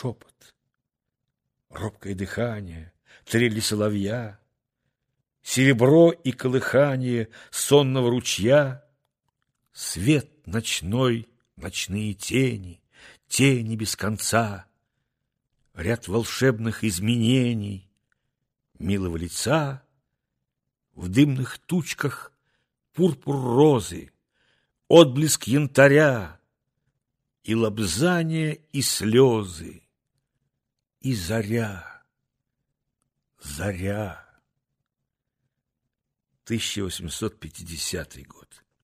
шепот, робкое дыхание, трели соловья, серебро и колыхание сонного ручья, свет ночной, ночные тени, тени без конца, ряд волшебных изменений, милого лица, в дымных тучках пурпур розы, отблеск янтаря, и лобзание, и слезы, и заря, заря. 1850 год.